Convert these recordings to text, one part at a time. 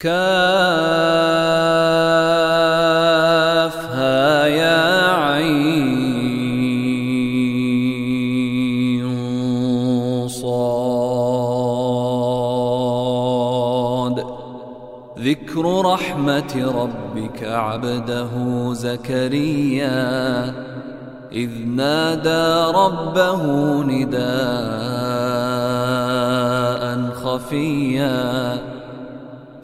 كافها يا عين صاد. ذكر رحمة ربك عبده زكريا. إذ نادى ربه نداء خفيا.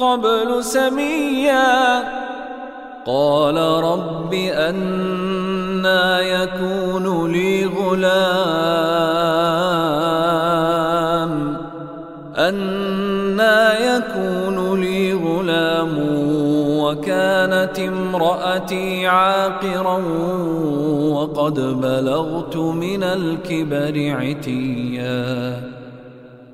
قبل سميا. قال رب أنا يكون لي غلام. أنا يكون لي غلام وكانت امرأتي عاقرا وقد بلغت من الكبر عتيا.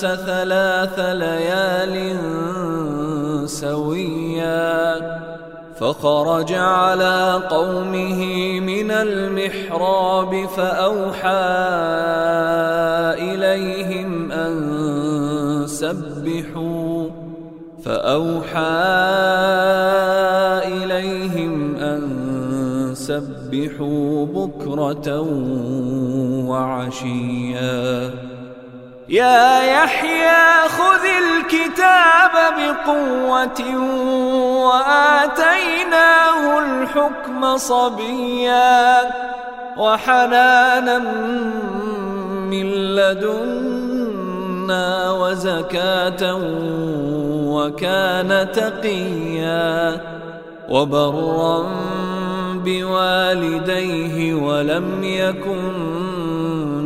ثلاث ليال سويا فخرج على قومه من المحراب فأوحى إليهم أن سبحوا فأوحى إليهم أن سبحوا بكرة وعشيا. يا يحيى خذ الكتاب بقوة وآتيناه الحكم صبيا وحنانا من لدنا وزكاة وكان تقيا وبرا بوالديه ولم يكن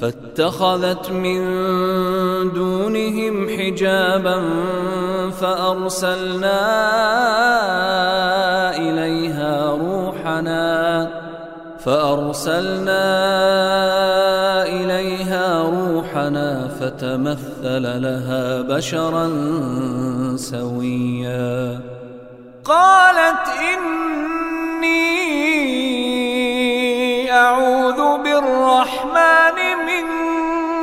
فاتخذت من دونهم حجابا فأرسلنا إليها روحنا فأرسلنا إليها روحنا فتمثل لها بشرا سويا. قالت إني أعوذ بالرحمن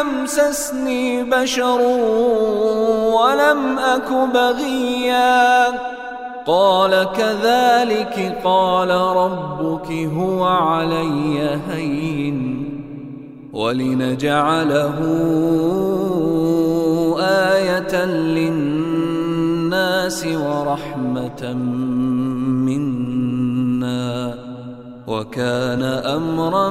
يمسسني بشر ولم أك بغيا. قال كذلك قال ربك هو علي هين ولنجعله آية للناس ورحمة منا. وكان أمرا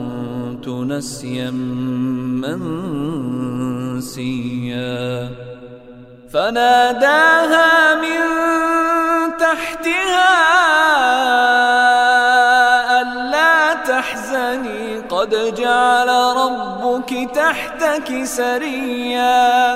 نسيا منسيا. فناداها من تحتها ألا تحزني. قد جعل ربك تحتك سريا.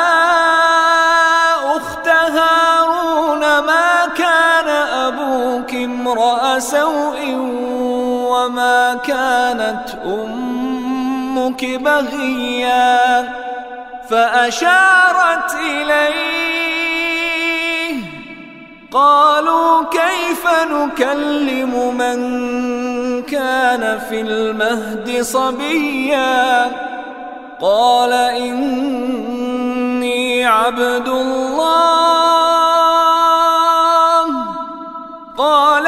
سوء وما كانت أمك بغيا فأشارت إليه. قالوا كيف نكلم من كان في المهد صبيا؟ قال إني عبد الله. قال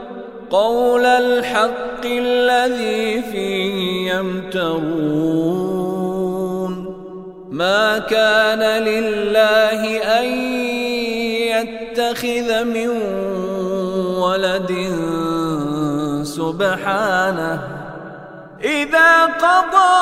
قول الحق الذي فيه يمترون. ما كان لله أن يتخذ من ولد سبحانه. إذا قضى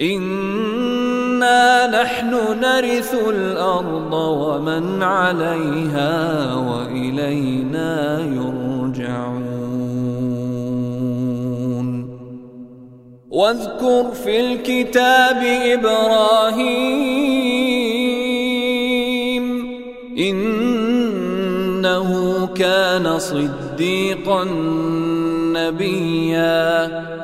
إنا نحن نرث الأرض ومن عليها وإلينا يرجعون واذكر في الكتاب إبراهيم إنه كان صديقا نبيا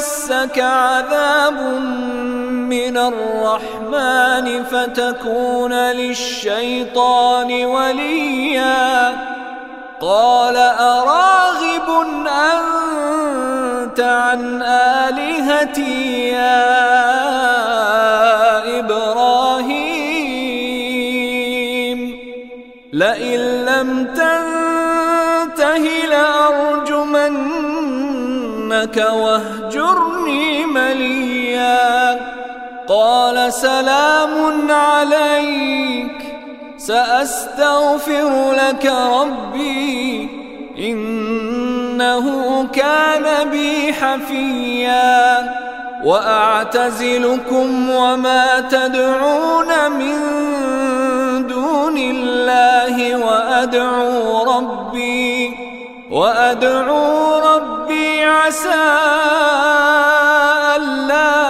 يمسك عذاب من الرحمن فتكون للشيطان وليا. قال أراغب أنت عن آلهتي يا سلام عليك. سأستغفر لك ربي. إنه كان بي حفيا. وأعتزلكم وما تدعون من دون الله وأدعو ربي. وأدعو ربي عسى ألا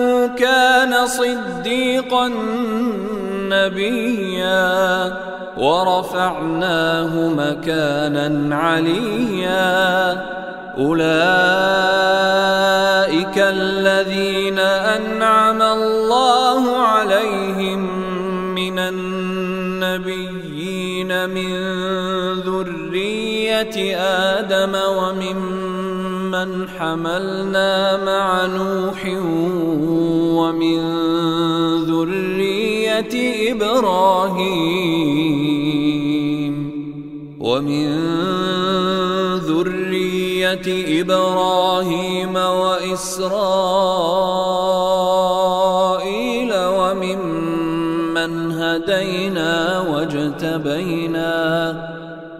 كان صديقا نبيا ورفعناه مكانا عليا. أولئك الذين أنعم الله عليهم من النبيين من ذرية آدم وممن حملنا مع نوح ومن ذرية إبراهيم ومن ذرية إبراهيم وإسرائيل وممن هدينا واجتبينا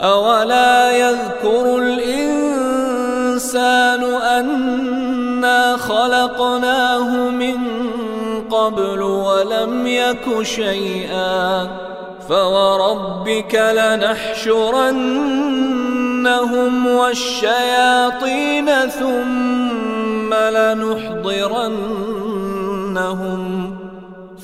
أولا يذكر الإنسان أنا خلقناه من قبل ولم يك شيئا فوربك لنحشرنهم والشياطين ثم لنحضرنهم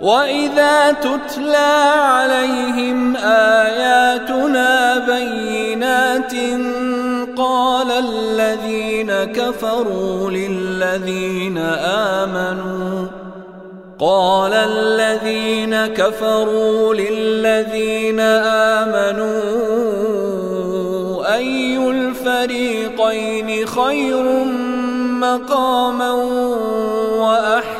واذا تتلى عليهم اياتنا بينات قال الذين كفروا للذين امنوا قال الذين كفروا للذين آمنوا أي الفريقين خير مقاما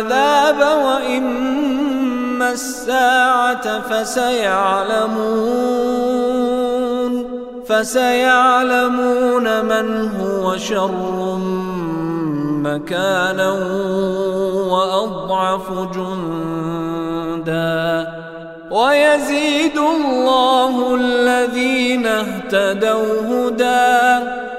العذاب وإما الساعة فسيعلمون فسيعلمون من هو شر مكانا وأضعف جندا ويزيد الله الذين اهتدوا هداه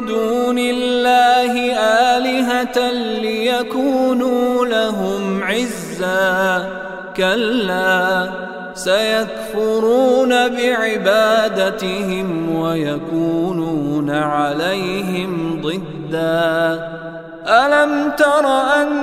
دون الله آلهة ليكونوا لهم عزا. كلا سيكفرون بعبادتهم ويكونون عليهم ضدا. ألم تر أنا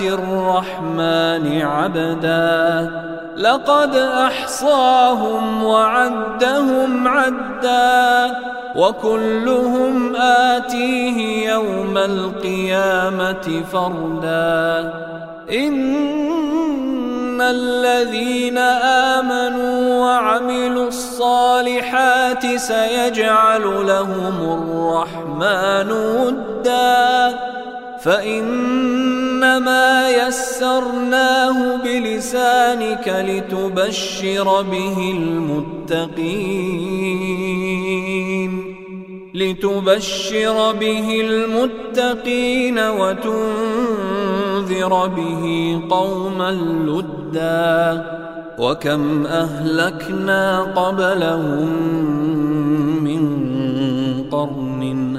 الرحمن عبدا. لقد أحصاهم وعدهم عدا. وكلهم آتيه يوم القيامة فردا. إن الذين آمنوا وعملوا الصالحات سيجعل لهم الرحمن ودا. فإنما يسرناه بلسانك لتبشر به المتقين لتبشر به المتقين وتنذر به قوما لدا وكم أهلكنا قبلهم من قرن